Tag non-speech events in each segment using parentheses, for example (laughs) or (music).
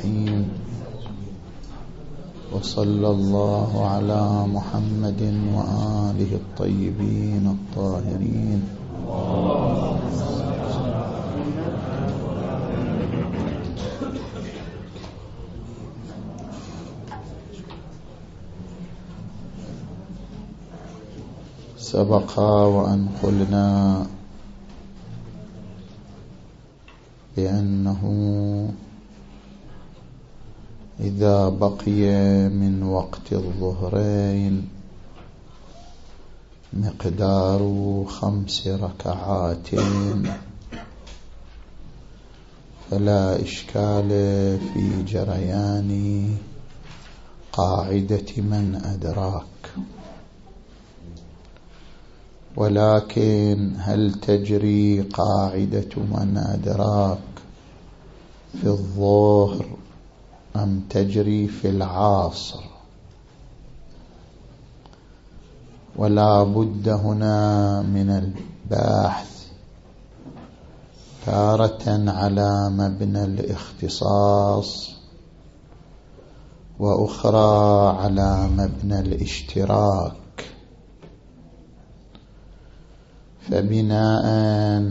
الرحيم وصلى الله على محمد وآله الطيبين الطاهرين. سبق وأن قلنا بأنه إذا بقي من وقت الظهرين مقدار خمس ركعات. فلا إشكال في جريان قاعدة من أدراك. ولكن هل تجري قاعدة من أدراك في الظهر أم تجري في العاصر. ولا بد هنا من الباحث تارة على مبنى الاختصاص وأخرى على مبنى الاشتراك. فبناء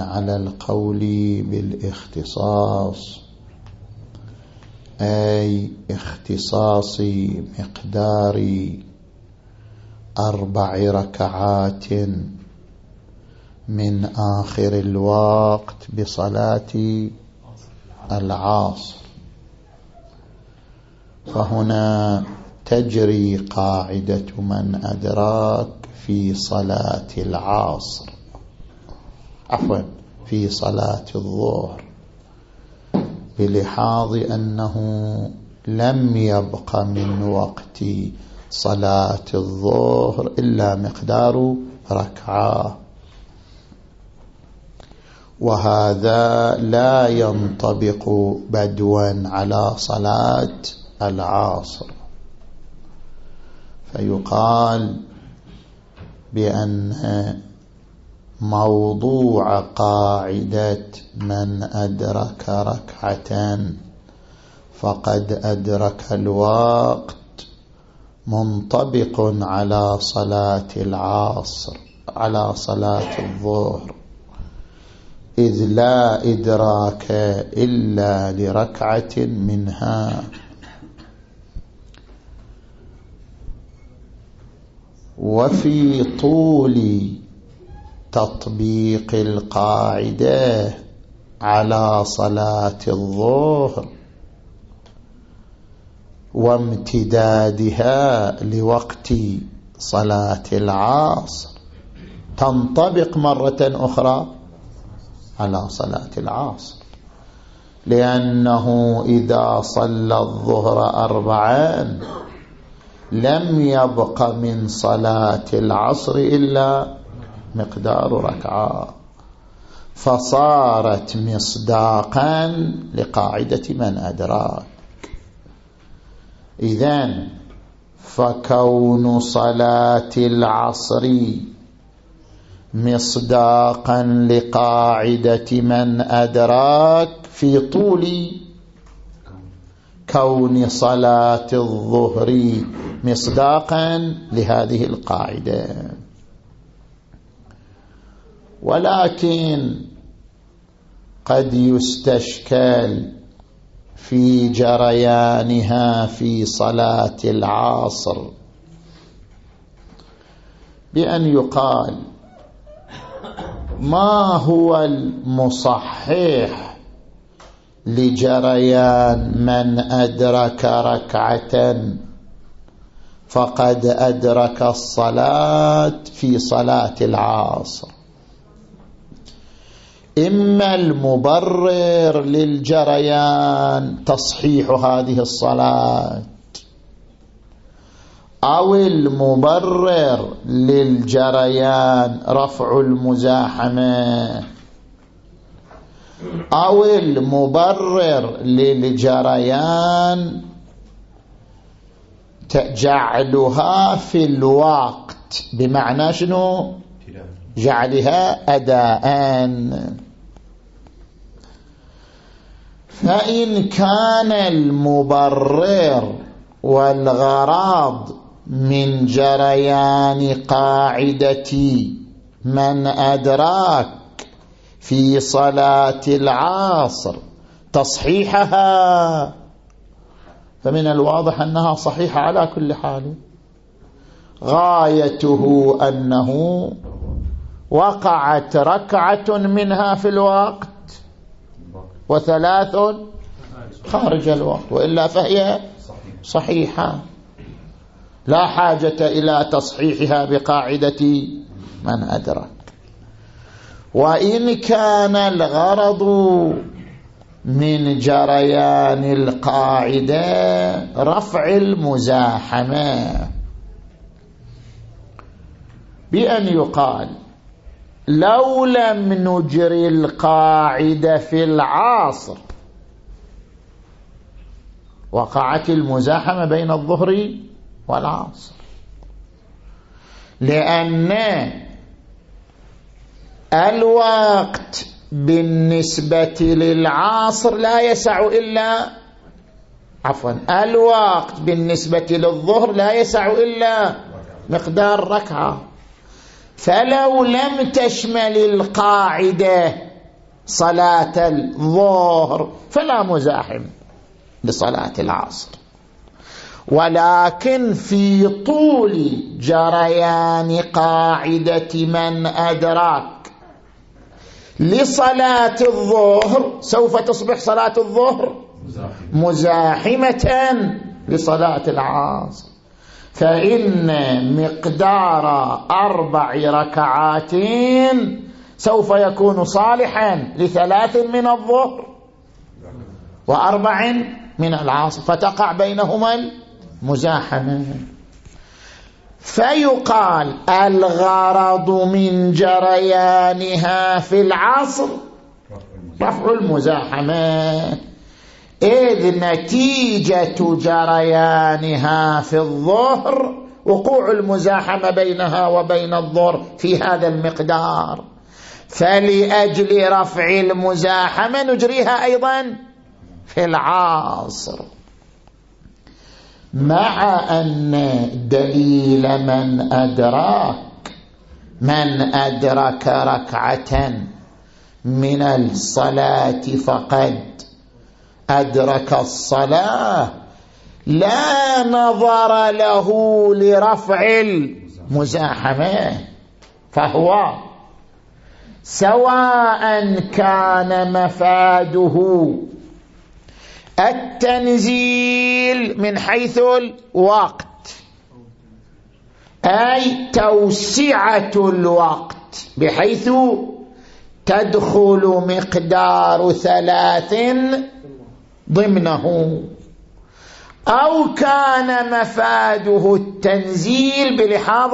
على القول بالاختصاص أي اختصاص مقدار أربع ركعات من آخر الوقت بصلاة العاصر. فهنا تجري قاعدة من أدراك في صلاة العصر عفوا في صلاة الظهر. بلحاظ أنه لم يبق من وقت صلاة الظهر إلا مقدار ركعة. وهذا لا ينطبق بدوا على صلاة العصر. فيقال بأن موضوع قاعدة من أدرك ركعة فقد أدرك الوقت منطبق على صلاة العصر على صلاة الظهر. إذ لا إدراك إلا لركعة منها. وفي طول تطبيق القاعدة على صلاة الظهر وامتدادها لوقت صلاة العصر. تنطبق مرة أخرى على صلاة العصر. لأنه إذا صلى الظهر أربعا لم يبق من صلاة العصر إلا مقدار ركعة. فصارت مصداقا لقاعدة من أدراك. إذن فكون صلاة العصر مصداقا لقاعدة من أدراك في طول كون صلاة الظهر مصداقا لهذه القاعدة. ولكن قد يستشكل في جريانها في صلاة العصر. بأن يقال ما هو المصحح لجريان من أدرك ركعة فقد أدرك الصلاة في صلاة العصر. إما المبرر للجريان تصحيح هذه الصلاة أو المبرر للجريان رفع المزاحمة أو المبرر للجريان جعلها في الوقت بمعنى شنو؟ جعلها أداءً فإن كان المبرر والغراض من جريان قاعدة من أدراك في صلاة العصر تصحيحها. فمن الواضح أنها صحيحة على كل حال. غايته أنه وقعت ركعة منها في الوقت. وثلاث خارج الوقت وإلا فهي صحيحة. لا حاجة إلى تصحيحها بقاعدة من أدرك. وإن كان الغرض من جريان القاعدة رفع المزاحمة بأن يقال لو لم نجري القاعدة في العاصر وقعت المزاحمة بين الظهر والعصر. لأن الوقت بالنسبة للعاصر لا يسع إلا عفوا الوقت بالنسبة للظهر لا يسع إلا مقدار ركعة. فلو لم تشمل القاعدة صلاة الظهر فلا مزاحم لصلاة العصر. ولكن في طول جريان قاعدة من أدرك لصلاة الظهر سوف تصبح صلاة الظهر مزاحمة لصلاة العصر. فإن مقدار أربع ركعات سوف يكون صالحا لثلاث من الظهر وأربع من العصر فتقع بينهما المزاحمة. فيقال الغرض من جريانها في العصر رفع المزاحمة. إذ نتيجة جريانها في الظهر وقوع المزاحمة بينها وبين الظهر في هذا المقدار. فلأجل رفع المزاحمة نجريها أيضا في العصر مع أن دليل من أدراك من أدرك ركعة من الصلاة فقد أدرك الصلاة. لا نظر له لرفع المزاحمة. فهو سواء كان مفاده التنزيل من حيث الوقت أي توسعة الوقت بحيث تدخل مقدار ثلاث ضمنه. أو كان مفاده التنزيل بلحاظ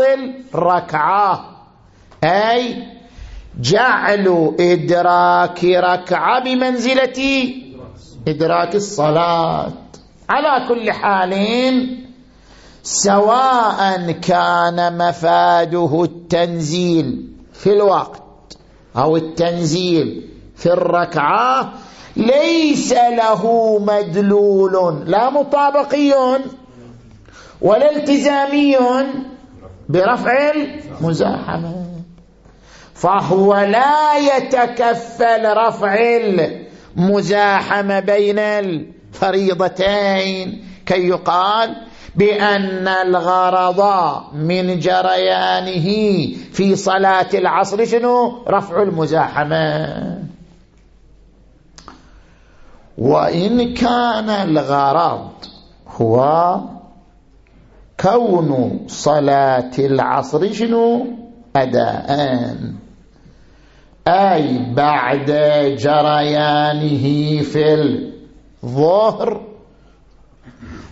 الركعة. أي جعل إدراك ركعة بمنزلة إدراك الصلاة. على كل حال سواء كان مفاده التنزيل في الوقت أو التنزيل في الركعة ليس له مدلول. لا مطابقي ولا التزامي برفع المزاحمة. فهو لا يتكفل رفع المزاحمة بين الفريضتين كي يقال بأن الغرض من جريانه في صلاة العصر شنو؟ رفع المزاحمة. وإن كان الغرض هو كون صلاة العصر شنو؟ أداء. أي بعد جريانه في الظهر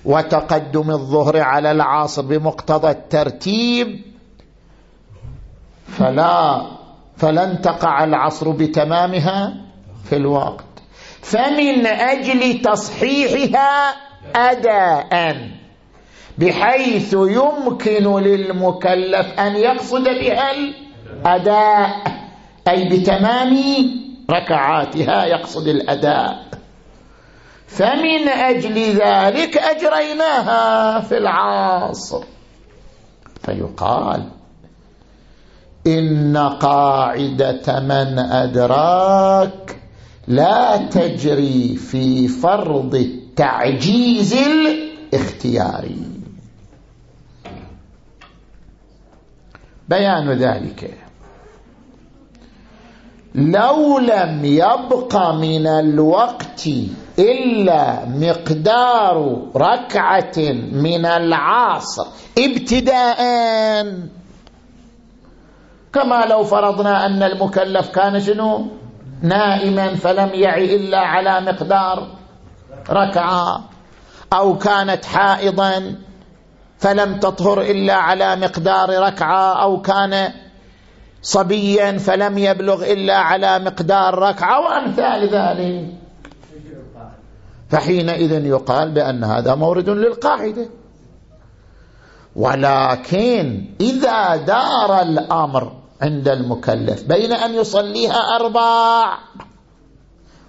وتقدم الظهر على العصر بمقتضى الترتيب فلا فلن تقع العصر بتمامها في الوقت. فمن أجل تصحيحها أداء بحيث يمكن للمكلف أن يقصد بها الأداء أي بتمام ركعاتها يقصد الأداء. فمن أجل ذلك أجريناها في العصر فيقال إن قاعدة من أدراك لا تجري في فرض التعجيز الاختياري بيان ذلك. لو لم يبق من الوقت إلا مقدار ركعة من العصر ابتداء. كما لو فرضنا أن المكلف كان شنو؟ نائما فلم يعي إلا على مقدار ركعة. أو كانت حائضا فلم تطهر إلا على مقدار ركعة. أو كان صبيا فلم يبلغ إلا على مقدار ركعة. وأمثال ذلك. فحينئذ يقال بأن هذا مورد للقاعدة. ولكن إذا دار الأمر عند المكلف بين أن يصليها أربع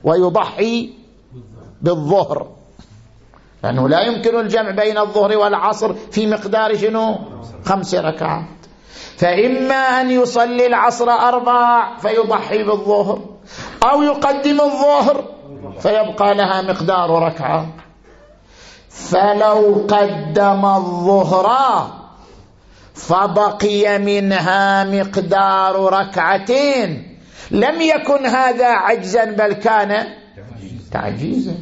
ويضحي بالظهر. لأنه لا يمكن الجمع بين الظهر والعصر في مقدار شنو؟ خمس ركعات. فإما أن يصلي العصر أربع فيضحي بالظهر أو يقدم الظهر فيبقى لها مقدار ركعة. فلو قدم الظهر فبقي منها مقدار ركعتين. لم يكن هذا عجزا بل كان تعجيزا.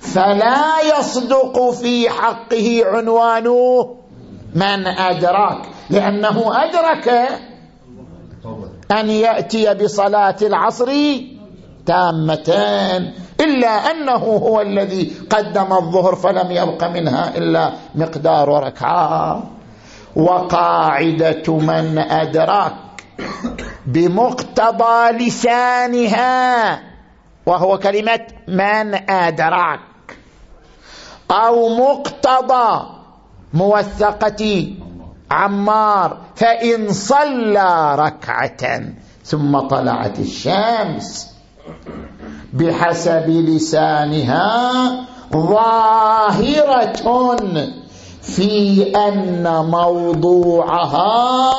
فلا يصدق في حقه عنوانه من أدرك لأنه أدرك أن يأتي بصلاة العصر تامتان إلا أنه هو الذي قدم الظهر فلم يبق منها إلا مقدار ركعة وقاعدة من أدرك بمقتضى لسانها وهو كلمة من أدرك أو مقتضى موثقة عمار فإن صلى ركعة ثم طلعت الشمس. بحسب لسانها ظاهرة في أن موضوعها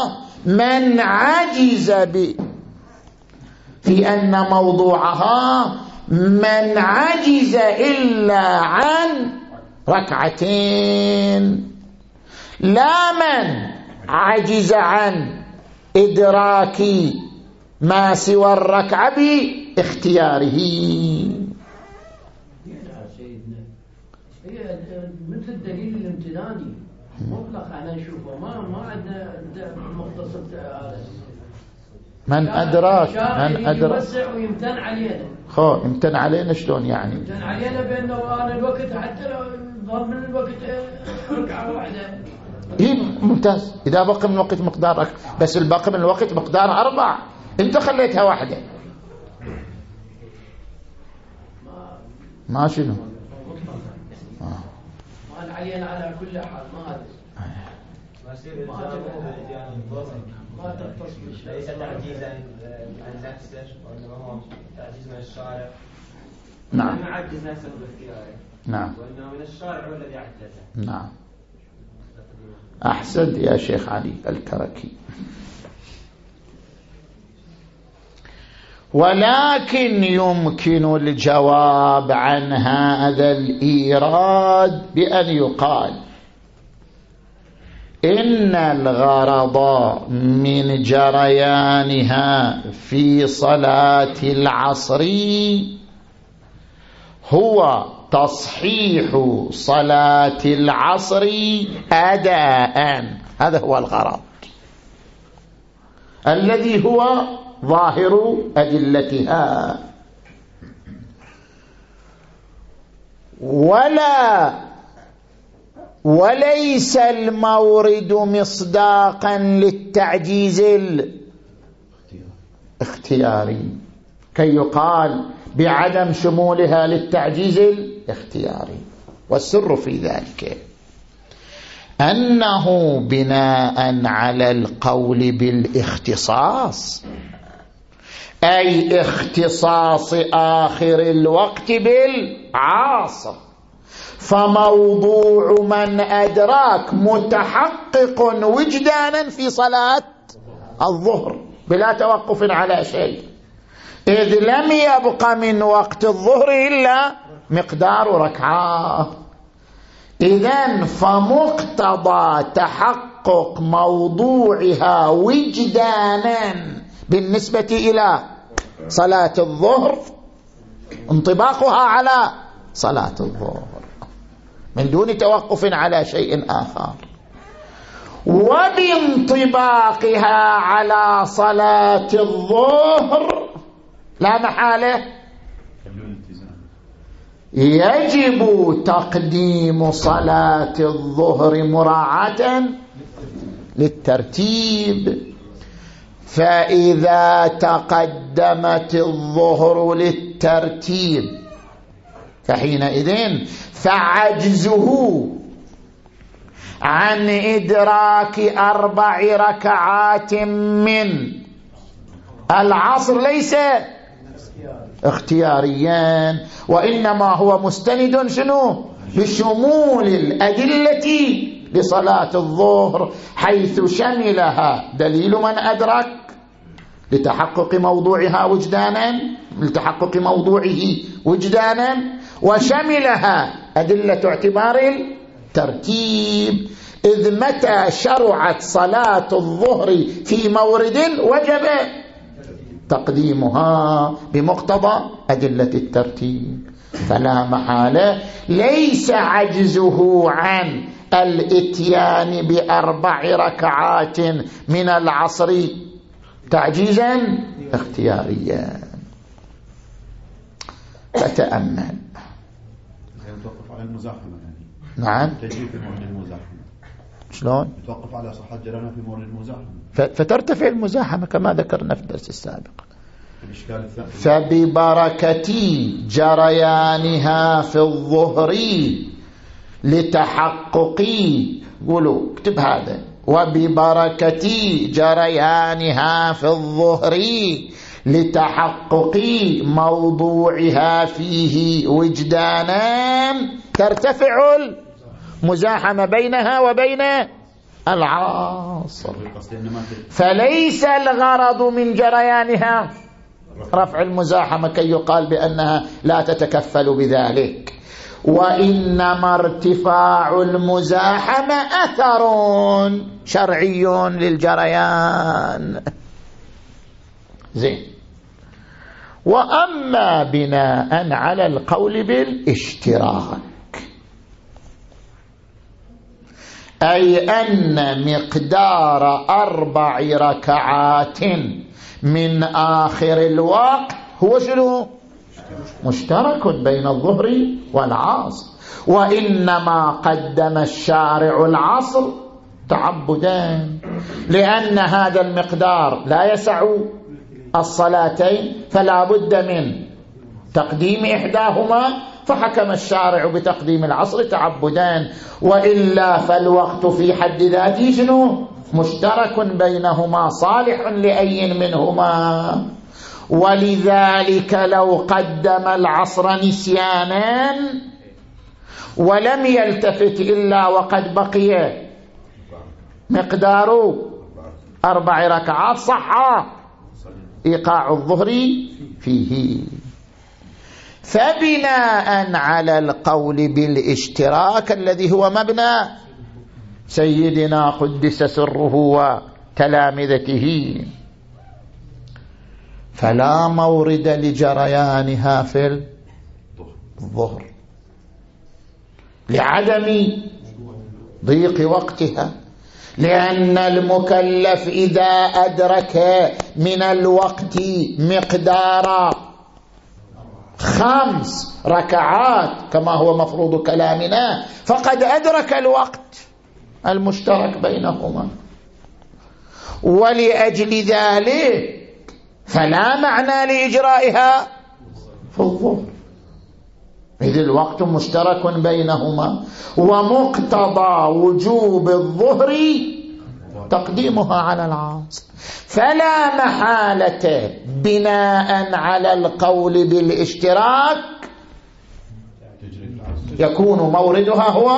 من عجز ب في أن موضوعها من عجز إلا عن ركعتين. لا من عجز عن إدراك ما سوى الركعة باختياره. مثل الدليل الامتناني مطلق على نشوفه ما ما عندنا مختصر من أدراك؟ من أدراك يوسع ويمتن علينا خو يمتن علينا شلون يعني؟ يمتن علينا بأنه أنا الوقت حتى لو ضرب من الوقت ركعة واحدة. إيه ممتاز. إذا بقى من الوقت مقدار بس الباقي من الوقت مقدار أربع أنت خليتها واحدة. ما شنو؟ ما علينا على كل حال ما هذا. ما تختص بالشيء ليس تعجيزا عن نفسه وانما هو تعجيز من الشارع. نعم. ما عجز نفسه باختياره. نعم. وإنه من الشارع هو الذي عجزه. نعم. أحسنت يا شيخ علي الكركي. ولكن يمكن الجواب عن هذا الإيراد بأن يقال إن الغرض من جريانها في صلاة العصر هو تصحيح صلاة العصر أداء. هذا هو الغرض. الذي هو ظاهر أدلتها. ولا وليس المورد مصداقا للتعجيز الاختياري. كي يقال بعدم شمولها للتعجيز الاختياري. والسر في ذلك أنه بناء على القول بالاختصاص. أي اختصاص آخر الوقت بالعاصر. فموضوع من أدراك متحقق وجدانا في صلاة الظهر بلا توقف على شيء. إذ لم يبق من وقت الظهر إلا مقدار ركعة. إذا فمقتضى تحقق موضوعها وجدانا بالنسبة إلى صلاة الظهر انطباقها على صلاة الظهر. من دون توقف على شيء آخر. وبانطباقها على صلاة الظهر لا محالة. يجب تقديم صلاة الظهر مراعاة للترتيب. فإذا تقدمت الظهر للترتيب فحينئذ فعجزه عن إدراك أربع ركعات من العصر ليس اختياريا وإنما هو مستند شنو؟ بشمول الأدلة لصلاة الظهر حيث شملها. دليل من أدرك؟ لتحقق موضوعها وجدانا؟ لتحقق موضوعه وجدانا. وشملها أدلة اعتبار الترتيب. إذ متى شرعت صلاة الظهر في مورد وجب تقديمها؟ بمقتضى أدلة الترتيب. فلا محالة. ليس عجزه عن الإتيان بأربع ركعات من العصر. تعجيزا؟ اختياريا. يتوقف على المزاحمة يعني. نعم. تجري في مورد المزاحمة. شلون؟ يتوقف على صحة جرانها في مورد المزاحمة. فترتفع المزاحمة كما ذكرنا في الدرس السابق. فببركة جريانها في الظهر. لتحقق قولوا اكتب هذا. وببركة جريانها في الظهر لتحقق موضوعها فيه وجدانا ترتفع المزاحمة بينها وبين العاصر. فليس الغرض من جريانها رفع المزاحمة كي يقال بأنها لا تتكفل بذلك. وإنما ارتفاع المزاحمة أثر شرعي للجريان. زين. وأما بناء على القول بالاشتراك أي أن مقدار أربع ركعات من آخر الوقت هو شنو؟ مشترك بين الظهر والعصر. وإنما قدم الشارع العصر تعبدا لأن هذا المقدار لا يسع الصلاتين فلا بد من تقديم إحداهما. فحكم الشارع بتقديم العصر تعبدا وإلا فالوقت في حد ذاته شنو؟ مشترك بينهما صالح لأي منهما. ولذلك لو قدم العصر نسيانا ولم يلتفت إلا وقد بقي مقدار أربع ركعات صح. إيقاع الظهر فيه. فبناء على القول بالاشتراك الذي هو مبنى سيدنا قدس سره وتلامذته. فلا مورد لجريانها في الظهر. لعدم ضيق وقتها. لأن المكلف إذا أدرك من الوقت مقدار خمس ركعات كما هو مفروض كلامنا فقد أدرك الوقت المشترك بينهما. ولأجل ذلك فلا معنى لإجرائها. في الظهر إذ الوقت مشترك بينهما ومقتضى وجوب الظهر تقديمها على العاصر فلا محالة بناء على القول بالاشتراك العصر يكون موردها هو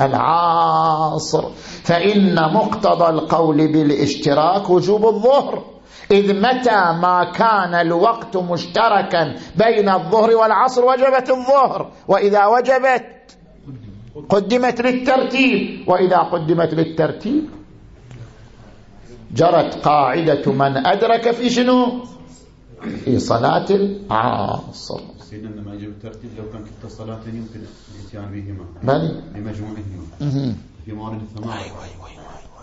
العاصر. فإن مقتضى القول بالاشتراك وجوب الظهر إذ متى ما كان الوقت مشتركا بين الظهر والعصر وجبت الظهر وإذا وجبت قدمت للترتيب وإذا قدمت للترتيب جرت قاعدة من أدرك في شنو؟ في صلاة العصر. سيدنا لما يجب الترتيب لو كان كلتا الصلاتين يمكن الاتيان بهما بل بمجموعهما. في موارد الثمان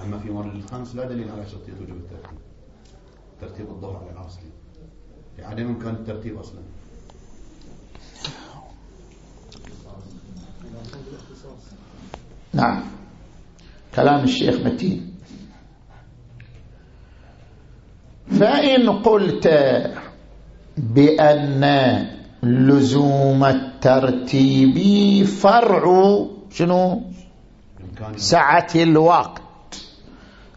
أما في موارد الخمس لا دليل على شرطيه وجوب الترتيب. ترتيب الظهر على العصر لعدم امكان الترتيب أصلا. نعم. كلام الشيخ متين. فإن قلت بأن لزوم الترتيب فرع شنو؟ سعة الوقت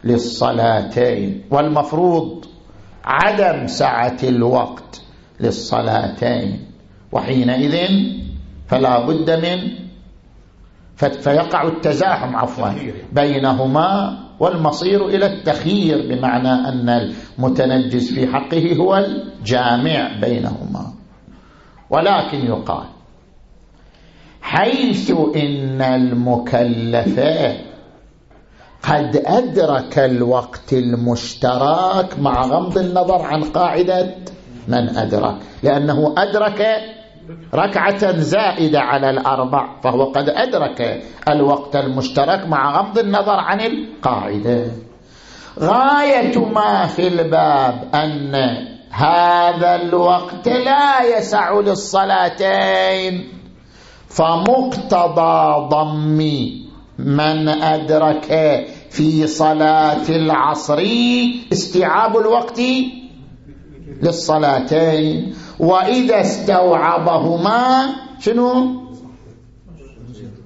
للصلاتين. والمفروض عدم سعة الوقت للصلاتين. وحينئذ فلا بد من فيقع التزاحم عفوا بينهما والمصير إلى التخيير بمعنى أن المتنجس في حقه هو الجامع بينهما. ولكن يقال حيث إن المكلف قد أدرك الوقت المشترك مع غض النظر عن قاعدة من أدرك لأنه أدرك ركعة زائدة على الأربع فهو قد أدرك الوقت المشترك مع غض النظر عن القاعدة. غاية ما في الباب أن هذا الوقت لا يسع للصلاتين فمقتضى ضم من أدرك في صلاة العصر استيعاب الوقت للصلاتين وإذا استوعبهما شنو؟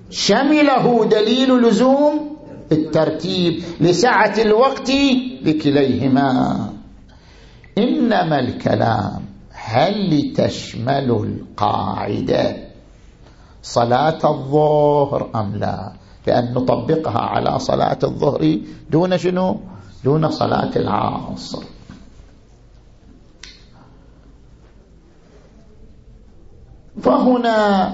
شمله دليل لزوم الترتيب لسعة الوقت لكليهما. إنما الكلام هل تشمل القاعدة صلاة الظهر أم لا؟ لأن نطبقها على صلاة الظهر دون شنو؟ دون صلاة العصر فهنا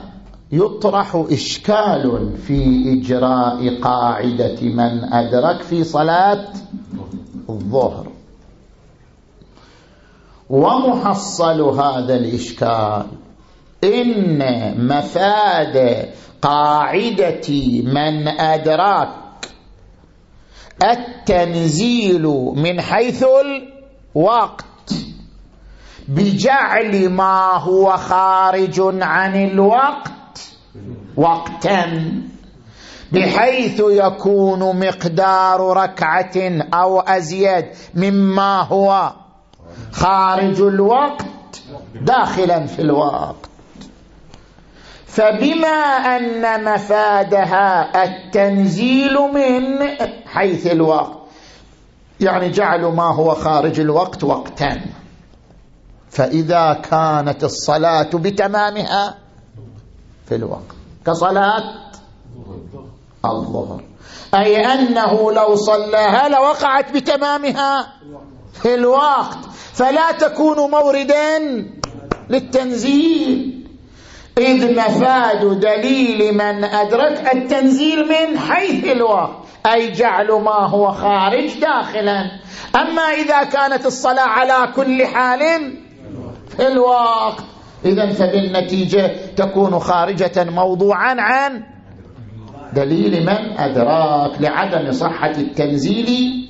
يطرح إشكال في إجراء قاعدة من أدرك في صلاة الظهر. ومحصل هذا الإشكال إن مفاد قاعدة من أدرك التنزيل من حيث الوقت بجعل ما هو خارج عن الوقت وقتا بحيث يكون مقدار ركعة أو أزيد مما هو خارج الوقت داخلا في الوقت. فبما أن مفادها التنزيل من حيث الوقت يعني جعل ما هو خارج الوقت وقتا. فإذا كانت الصلاة بتمامها في الوقت كصلاة الظهر. أي أنه لو صلاها لوقعت بتمامها في الوقت. فلا تكون موردا للتنزيل. إذ مفاد دليل من أدرك التنزيل من حيث الوقت أي جعل ما هو خارج داخلا. أما إذا كانت الصلاة على كل حال في الوقت إذا فبالنتيجة تكون خارجة موضوعا عن دليل من أدراك لعدم صحة التنزيل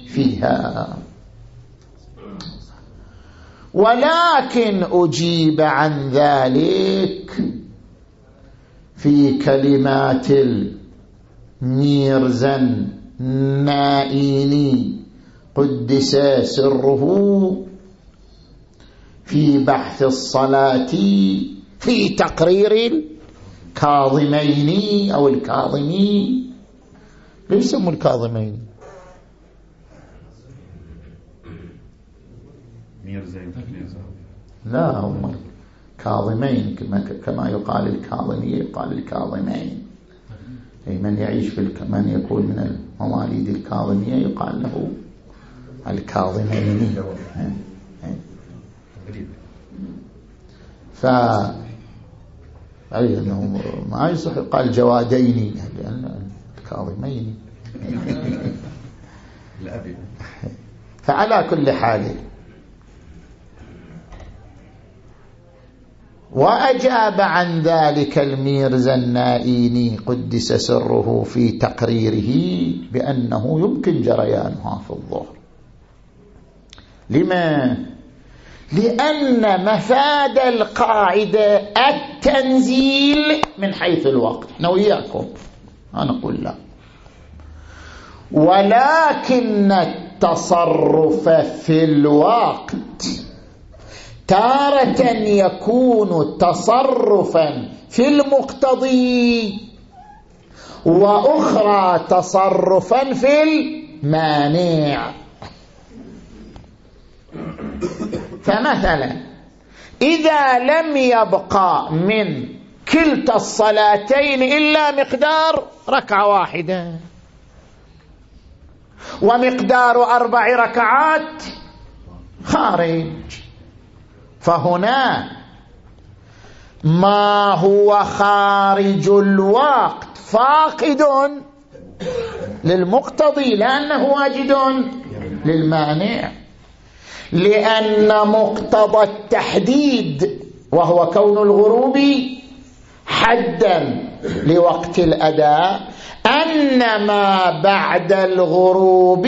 فيها. ولكن أجيب عن ذلك في كلمات الميرزن مائيني قدس سره في بحث الصلاة في تقرير الكاظمين أو الكاظمين ليش سموا الكاظمين؟ لا هم كاظمين كما يقال الكاظمية يقال الكاظمين. أي من يعيش في من يكون من المواليد الكاظمية يقال له الكاظمين ف أي أنه ما يصح يقال جوادين لأن الكاظمين (laughs) فعلى كل حال وأجاب عن ذلك الميرزا النائيني قدس سره في تقريره بأنه يمكن جريانها في الظهر. لما؟ لأن مفاد القاعدة التنزيل من حيث الوقت. إحنا وياكم. أنا أقول لا. ولكن التصرف في الوقت تارة يكون تصرفا في المقتضي وأخرى تصرفا في المانع. فمثلا إذا لم يبقى من كلتا الصلاتين إلا مقدار ركعة واحدة ومقدار أربع ركعات خارج. فهنا ما هو خارج الوقت؟ فاقد للمقتضي لأنه واجد للمانع. لأن مقتضى التحديد وهو كون الغروب حدا لوقت الأداء أن ما بعد الغروب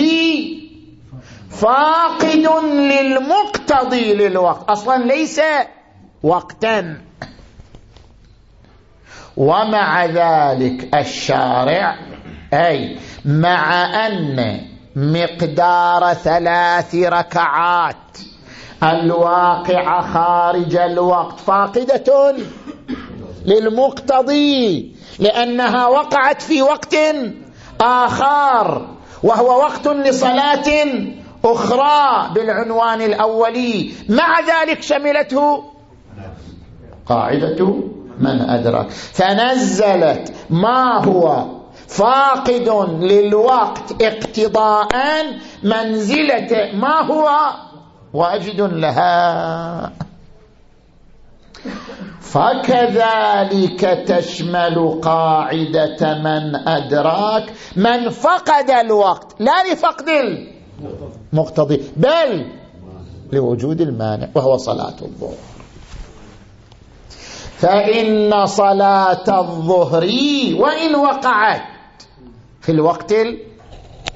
فاقد للمقتضي للوقت. أصلا ليس وقتا. ومع ذلك الشارع أي مع أن مقدار ثلاث ركعات الواقعة خارج الوقت فاقدة للمقتضي لأنها وقعت في وقت آخر وهو وقت لصلاة أخرى بالعنوان الأولي. مع ذلك شملته قاعدة من أدرك. فنزلت ما هو فاقد للوقت اقتضاء منزلة ما هو واجد لها. فكذلك تشمل قاعدة من أدراك من فقد الوقت. لا لفقد المقتضي بل لوجود المانع وهو صلاة الظهر. فإن صلاة الظهر وإن وقعت في الوقت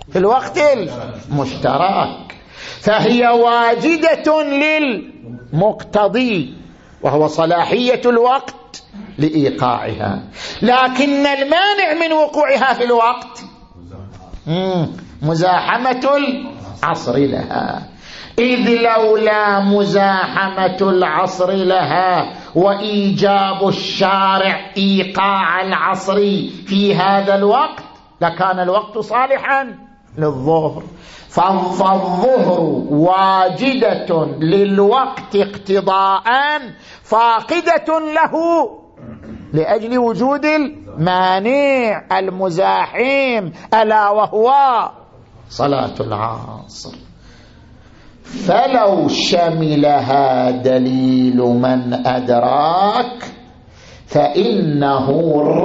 في الوقت المشترك فهي واجدة للمقتضي وهو صلاحية الوقت لإيقاعها. لكن المانع من وقوعها في الوقت مزاحمة العصر لها. إذ لولا مزاحمة العصر لها وإيجاب الشارع إيقاع العصر في هذا الوقت لكان الوقت صالحا للظهر. فالظهر واجدة للوقت اقتضاء فاقدة له لأجل وجود المانع المزاحم ألا وهو صلاة العصر. فلو شملها دليل من أدراك فإنه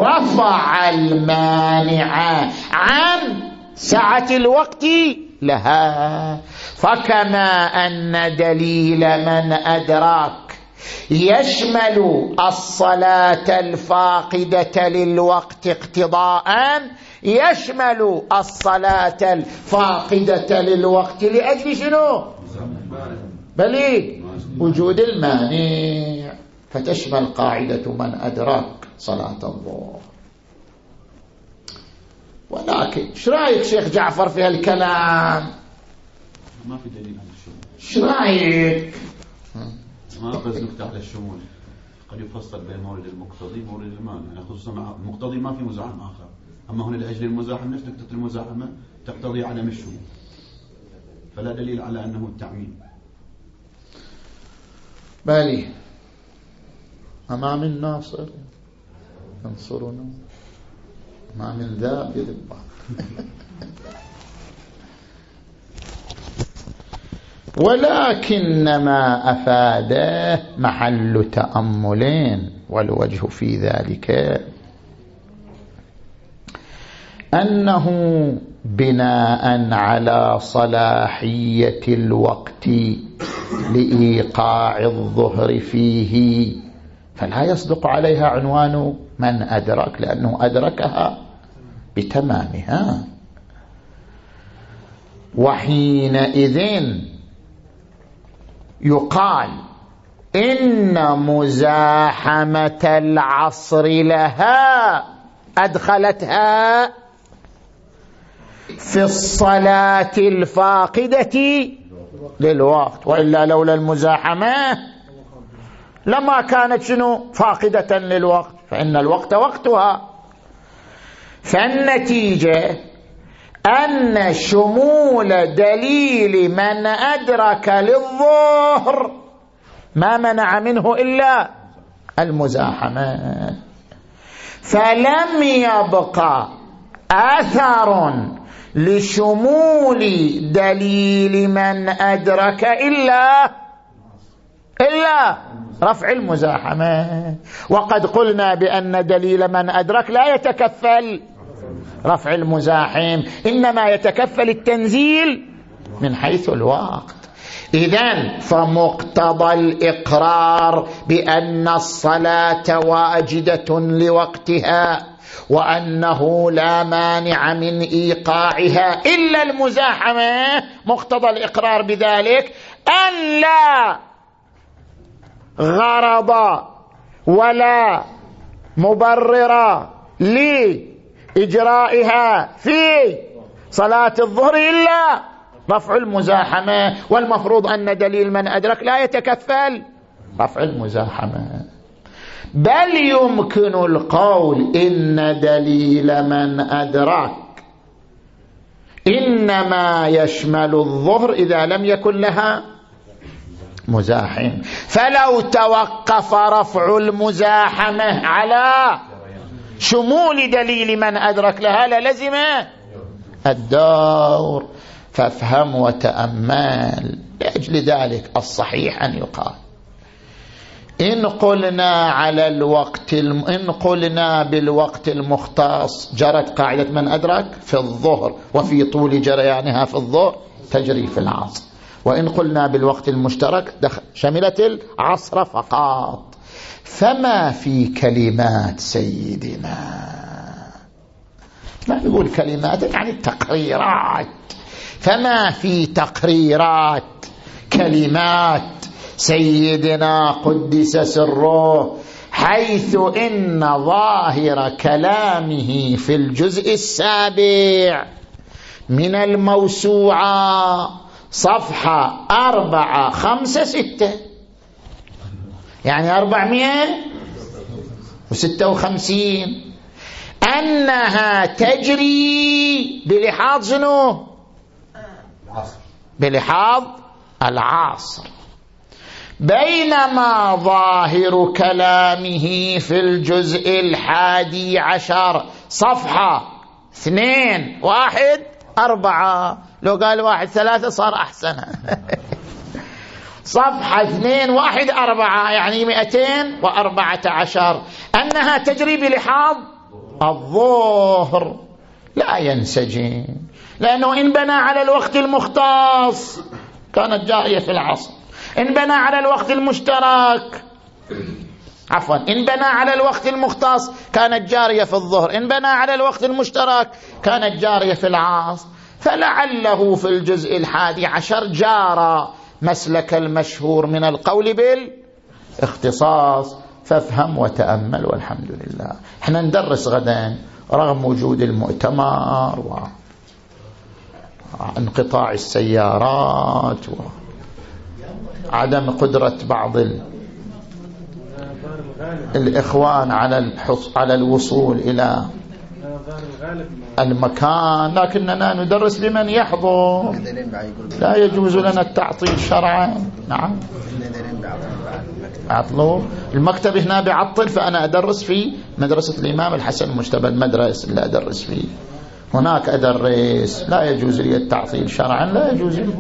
رفع المانع عن سعة الوقت لها. فكما أن دليل من أدراك يشمل الصلاة الفاقدة للوقت اقتضاء يشمل الصلاة الفاقدة للوقت لأجل شنو؟ بل؟ وجود المانع. فتشمل قاعدة من أدراك صلاة الظهر. ولكن إيش رأيك شيخ جعفر في هالكلام؟ ما في دليل على الشمول. إيش رأيك؟ ما بس نكتة على الشمول. قد يفصل بين مورد المقتضي ومورد المانع. يعني خصوصا مع المقتضي ما في مزاحم آخر. أما هنا لأجل المزاحم نفس نكتة المزاحمة تقتضي عدم الشمول فلا دليل على أنه التعميم. بالي أمام الناصر ينصرنا. ما من ذا يذبح ولكنما أفاده محل تأملين والوجه في ذلك أنه بناء على صلاحية الوقت لإيقاع الظهر فيه. فلا يصدق عليها عنوان من أدرك لأنه أدركها بتمامها. وحينئذ يقال إن مزاحمة العصر لها أدخلتها في الصلاة الفاقدة للوقت وإلا لولا المزاحمة لما كانت شنو؟ فاقدة للوقت فإن الوقت وقتها. فالنتيجة أن شمول دليل من أدرك للظهر ما منع منه إلا المزاحمة. فلم يبقى أثر لشمول دليل من أدرك إلا إلا رفع المزاحمة. وقد قلنا بأن دليل من أدرك لا يتكفل رفع المزاحم إنما يتكفل التنزيل من حيث الوقت. إذا فمقتضى الإقرار بأن الصلاة واجدة لوقتها. وأنه لا مانع من إيقاعها إلا المزاحمة. مقتضى الإقرار بذلك أن لا غرض ولا مبرر لإجرائها في صلاة الظهر إلا رفع المزاحمة والمفروض أن دليل من أدرك لا يتكفل. رفع المزاحمة. بل يمكن القول إن دليل من أدرك. إنما يشمل الظهر إذا لم يكن لها مزاحم. فلو توقف رفع المزاحمة على شمول دليل من أدرك لها للزم الدور. فافهم وتأمل لأجل ذلك الصحيح أن يقال. إن قلنا على الوقت الم... إن قلنا بالوقت المختص جرت قاعدة من أدرك في الظهر وفي طول جريانها في الظهر تجري في العصر. وإن قلنا بالوقت المشترك دخل شملت العصر فقط. فما في كلمات سيدنا؟ ما نقول كلمات يعني التقريرات. فما في تقريرات؟ كلمات. سيدنا قدس سره حيث إن ظاهر كلامه في الجزء السابع من الموسوعة صفحة أربعة خمسة ستة. يعني أربعمائة وستة وخمسين. أنها تجري بلحاظ شنو؟ بلحاظ العصر. بينما ظاهر كلامه في الجزء الحادي عشر صفحة اثنين واحد أربعة. لو قال واحد ثلاثة صار أحسن. (laughs) صفحة اثنين واحد أربعة يعني مئتين وأربعة عشر. أنها تجري بلحاظ الظهر. لا ينسجم لأنه إن بنى على الوقت المختص كانت جارية في العصر. إن بنى على الوقت المشترك. عفوا. إن بنى على الوقت المختص كانت جارية في الظهر. إن بنى على الوقت المشترك كانت جارية في العصر فلعله في الجزء الحادي عشر جار مسلك المشهور من القول بالاختصاص. فافهم وتأمل والحمد لله. إحنا ندرس غدا رغم وجود المؤتمر وانقطاع السيارات وعدم قدرة بعض الإخوان على على الوصول إلى المكان لكننا ندرس لمن يحضر. لا يجوز لنا التعطيل شرعا. نعم. عطلوا المكتب هنا بعطل فأنا أدرس في مدرسة الإمام الحسن المجتبى المدرسة اللي أدرس فيه هناك أدرس. لا يجوز لي التعطيل شرعا لا يجوز لي.